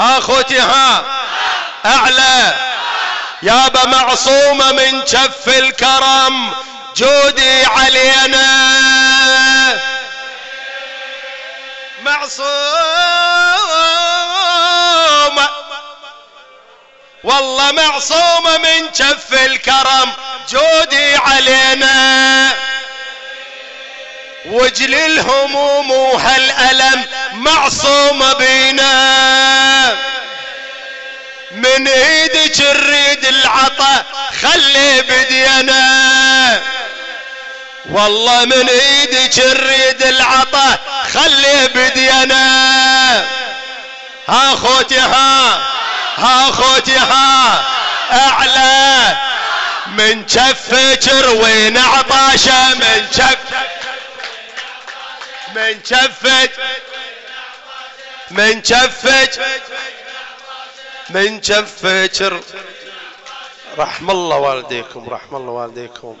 اخوتي ها اعلى. يابا معصومة من شف الكرم جودي علينا. معصومة. والله معصومة من شف الكرم جودي علينا. وجل الهموم وهالألم معصومة بينا. من إيدك نريد العطا خلي بدينا. والله من إيدك نريد العطا خلي بدينا. ها خوتي ها ها خوتي ها اعلى. من شفك روين عطاشه من شف من شفك من شفك من شفك رحم الله والديكم رحم الله والديكم.